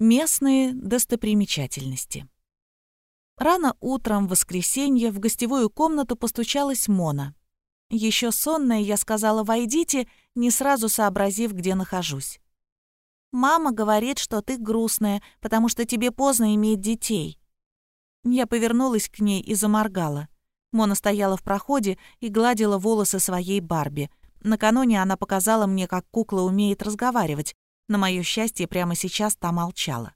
Местные достопримечательности. Рано утром в воскресенье в гостевую комнату постучалась Мона. Еще сонная я сказала «войдите», не сразу сообразив, где нахожусь. «Мама говорит, что ты грустная, потому что тебе поздно иметь детей». Я повернулась к ней и заморгала. Мона стояла в проходе и гладила волосы своей Барби. Накануне она показала мне, как кукла умеет разговаривать, на мое счастье, прямо сейчас та молчала.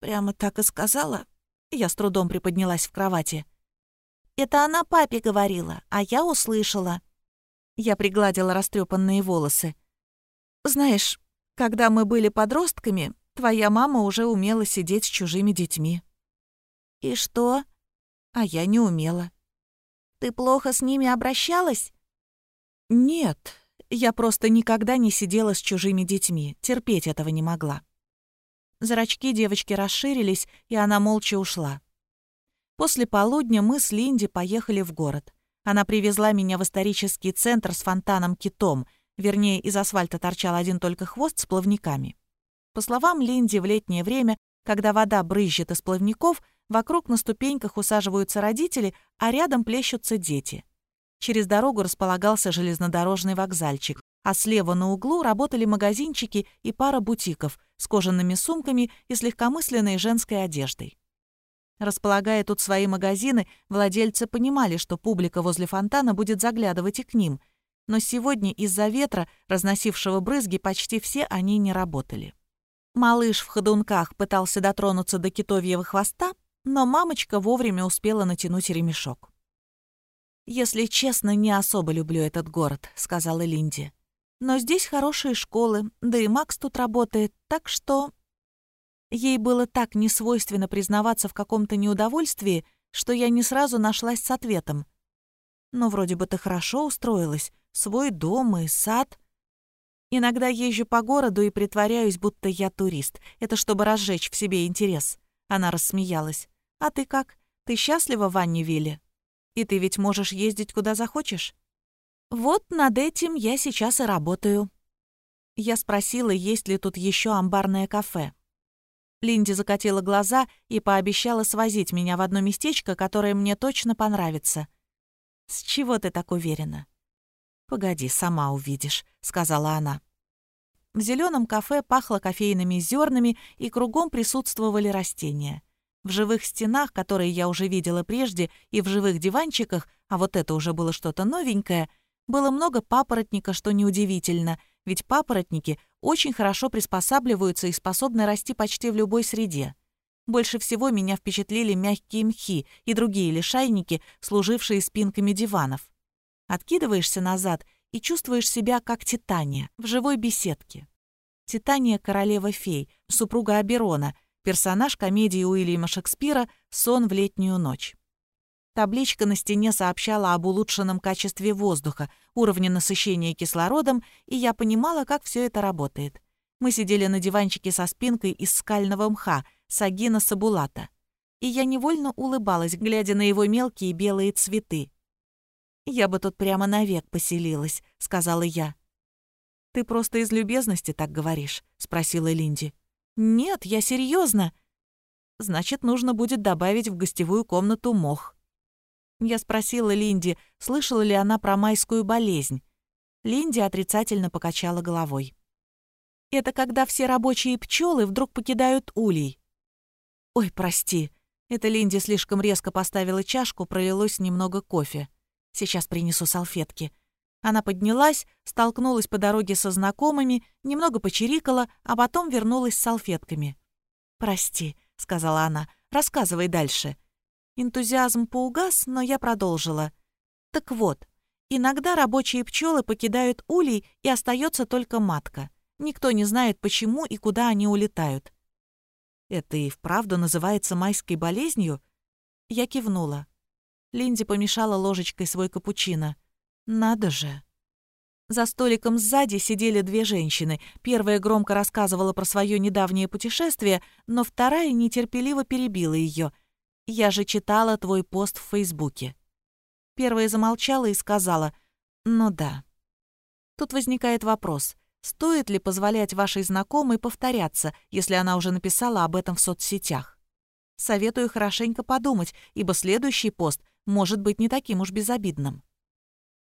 «Прямо так и сказала?» Я с трудом приподнялась в кровати. «Это она папе говорила, а я услышала». Я пригладила растрепанные волосы. «Знаешь, когда мы были подростками, твоя мама уже умела сидеть с чужими детьми». «И что?» «А я не умела». «Ты плохо с ними обращалась?» «Нет, я просто никогда не сидела с чужими детьми, терпеть этого не могла. Зрачки девочки расширились, и она молча ушла. После полудня мы с Линди поехали в город. Она привезла меня в исторический центр с фонтаном-китом, вернее, из асфальта торчал один только хвост с плавниками. По словам Линди, в летнее время, когда вода брызжет из плавников, вокруг на ступеньках усаживаются родители, а рядом плещутся дети — Через дорогу располагался железнодорожный вокзальчик, а слева на углу работали магазинчики и пара бутиков с кожаными сумками и с легкомысленной женской одеждой. Располагая тут свои магазины, владельцы понимали, что публика возле фонтана будет заглядывать и к ним, но сегодня из-за ветра, разносившего брызги, почти все они не работали. Малыш в ходунках пытался дотронуться до китовьего хвоста, но мамочка вовремя успела натянуть ремешок. «Если честно, не особо люблю этот город», — сказала Линди. «Но здесь хорошие школы, да и Макс тут работает, так что...» Ей было так несвойственно признаваться в каком-то неудовольствии, что я не сразу нашлась с ответом. «Ну, вроде бы ты хорошо устроилась, свой дом и сад...» Иногда езжу по городу и притворяюсь, будто я турист. Это чтобы разжечь в себе интерес. Она рассмеялась. «А ты как? Ты счастлива в Анневилле?» И ты ведь можешь ездить куда захочешь. Вот над этим я сейчас и работаю. Я спросила, есть ли тут еще амбарное кафе. Линди закатила глаза и пообещала свозить меня в одно местечко, которое мне точно понравится. «С чего ты так уверена?» «Погоди, сама увидишь», — сказала она. В зеленом кафе пахло кофейными зернами, и кругом присутствовали растения. В живых стенах, которые я уже видела прежде, и в живых диванчиках, а вот это уже было что-то новенькое, было много папоротника, что неудивительно, ведь папоротники очень хорошо приспосабливаются и способны расти почти в любой среде. Больше всего меня впечатлили мягкие мхи и другие лишайники, служившие спинками диванов. Откидываешься назад и чувствуешь себя как Титания в живой беседке. Титания — королева фей, супруга Аберона — персонаж комедии Уильяма Шекспира «Сон в летнюю ночь». Табличка на стене сообщала об улучшенном качестве воздуха, уровне насыщения кислородом, и я понимала, как все это работает. Мы сидели на диванчике со спинкой из скального мха, сагина сабулата. И я невольно улыбалась, глядя на его мелкие белые цветы. «Я бы тут прямо навек поселилась», — сказала я. «Ты просто из любезности так говоришь?» — спросила Линди. «Нет, я серьезно. «Значит, нужно будет добавить в гостевую комнату мох». Я спросила Линди, слышала ли она про майскую болезнь. Линди отрицательно покачала головой. «Это когда все рабочие пчелы вдруг покидают улей». «Ой, прости». Это Линди слишком резко поставила чашку, пролилось немного кофе. «Сейчас принесу салфетки». Она поднялась, столкнулась по дороге со знакомыми, немного почирикала, а потом вернулась с салфетками. «Прости», — сказала она, — «рассказывай дальше». Энтузиазм поугас, но я продолжила. «Так вот, иногда рабочие пчелы покидают улей, и остается только матка. Никто не знает, почему и куда они улетают». «Это и вправду называется майской болезнью?» Я кивнула. Линди помешала ложечкой свой капучино. Надо же. За столиком сзади сидели две женщины. Первая громко рассказывала про свое недавнее путешествие, но вторая нетерпеливо перебила ее. «Я же читала твой пост в Фейсбуке». Первая замолчала и сказала «Ну да». Тут возникает вопрос, Стоит ли позволять вашей знакомой повторяться, если она уже написала об этом в соцсетях? Советую хорошенько подумать, ибо следующий пост может быть не таким уж безобидным.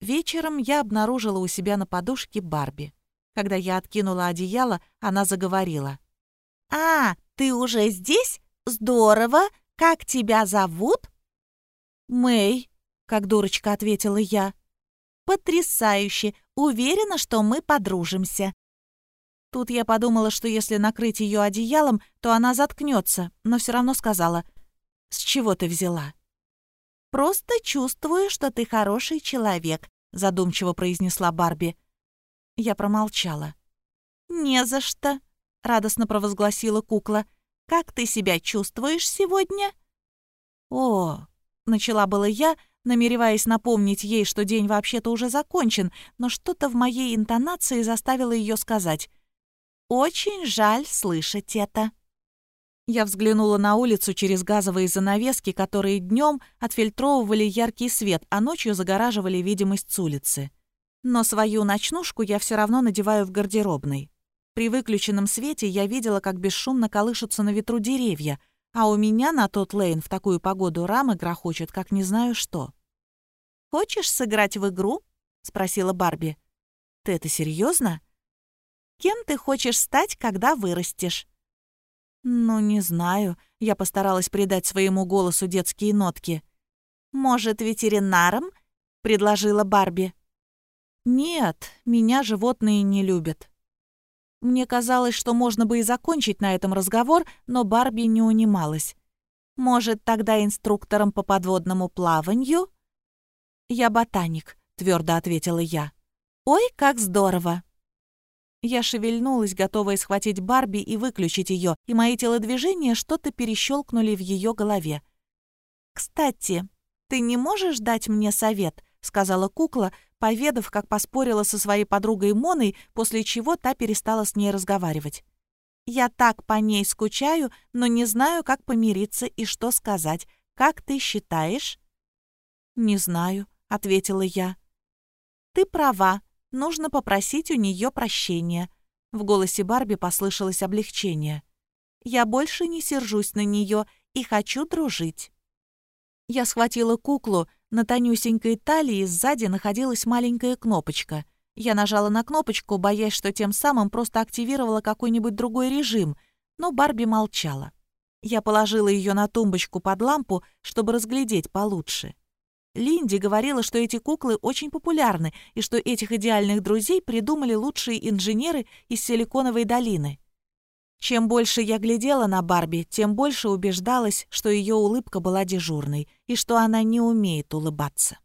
Вечером я обнаружила у себя на подушке Барби. Когда я откинула одеяло, она заговорила. «А, ты уже здесь? Здорово! Как тебя зовут?» «Мэй», — как дурочка ответила я. «Потрясающе! Уверена, что мы подружимся». Тут я подумала, что если накрыть ее одеялом, то она заткнется, но все равно сказала, «С чего ты взяла?» «Просто чувствую, что ты хороший человек», — задумчиво произнесла Барби. Я промолчала. «Не за что», — радостно провозгласила кукла. «Как ты себя чувствуешь сегодня?» «О», — начала было я, намереваясь напомнить ей, что день вообще-то уже закончен, но что-то в моей интонации заставило ее сказать. «Очень жаль слышать это». Я взглянула на улицу через газовые занавески, которые днем отфильтровывали яркий свет, а ночью загораживали видимость с улицы. Но свою ночнушку я все равно надеваю в гардеробной. При выключенном свете я видела, как бесшумно колышутся на ветру деревья, а у меня на тот лейн в такую погоду рамы грохочут, как не знаю что. «Хочешь сыграть в игру?» — спросила Барби. «Ты это серьезно? Кем ты хочешь стать, когда вырастешь?» «Ну, не знаю». Я постаралась придать своему голосу детские нотки. «Может, ветеринаром?» — предложила Барби. «Нет, меня животные не любят». Мне казалось, что можно бы и закончить на этом разговор, но Барби не унималась. «Может, тогда инструктором по подводному плаванию?» «Я ботаник», — твердо ответила я. «Ой, как здорово!» Я шевельнулась, готовая схватить Барби и выключить ее, и мои телодвижения что-то перещелкнули в ее голове. «Кстати, ты не можешь дать мне совет?» — сказала кукла, поведав, как поспорила со своей подругой Моной, после чего та перестала с ней разговаривать. «Я так по ней скучаю, но не знаю, как помириться и что сказать. Как ты считаешь?» «Не знаю», — ответила я. «Ты права. Нужно попросить у нее прощения». В голосе Барби послышалось облегчение. «Я больше не сержусь на нее и хочу дружить». Я схватила куклу, на тонюсенькой талии сзади находилась маленькая кнопочка. Я нажала на кнопочку, боясь, что тем самым просто активировала какой-нибудь другой режим, но Барби молчала. Я положила ее на тумбочку под лампу, чтобы разглядеть получше. Линди говорила, что эти куклы очень популярны и что этих идеальных друзей придумали лучшие инженеры из Силиконовой долины. Чем больше я глядела на Барби, тем больше убеждалась, что ее улыбка была дежурной и что она не умеет улыбаться.